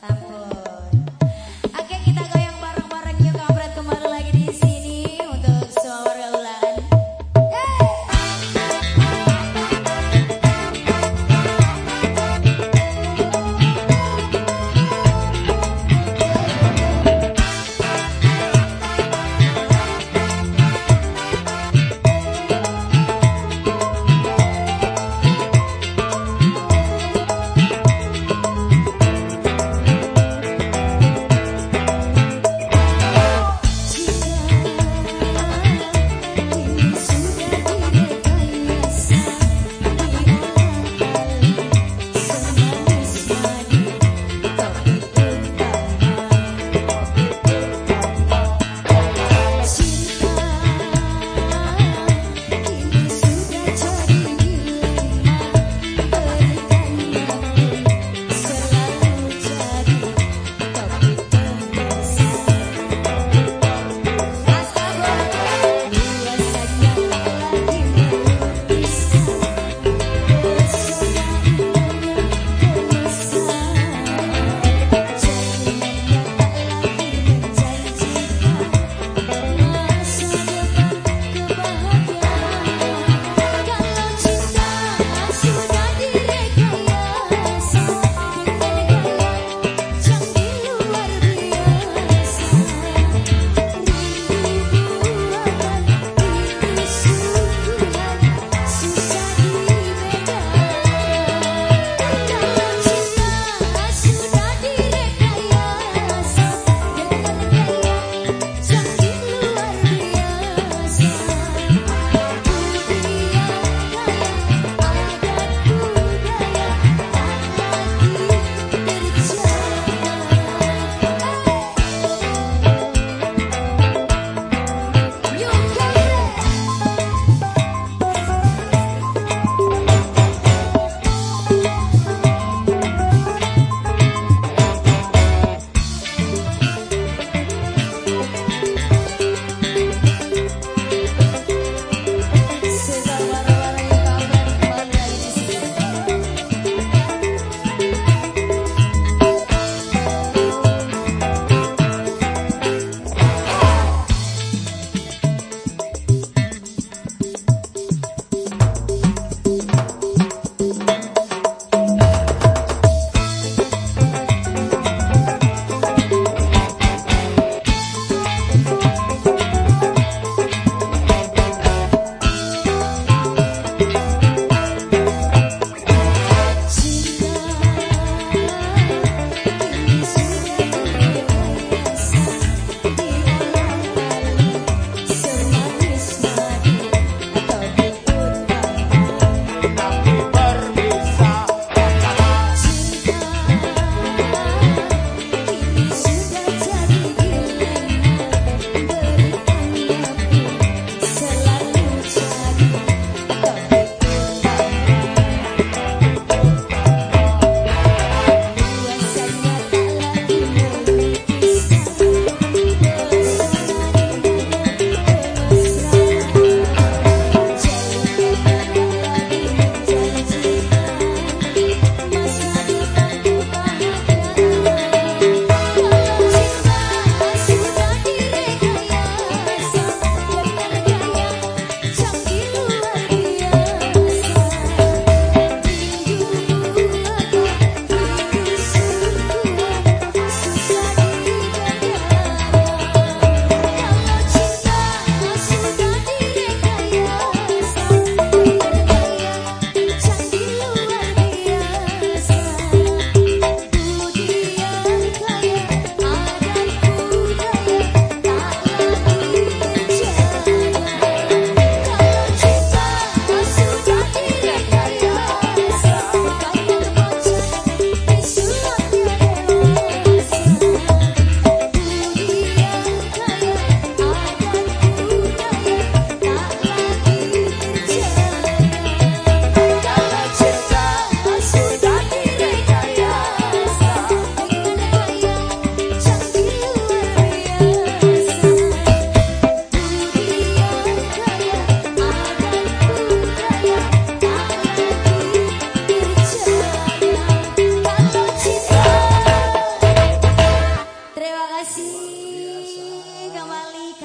Tapos,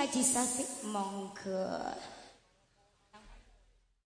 kasih kembali kaji Safi monggo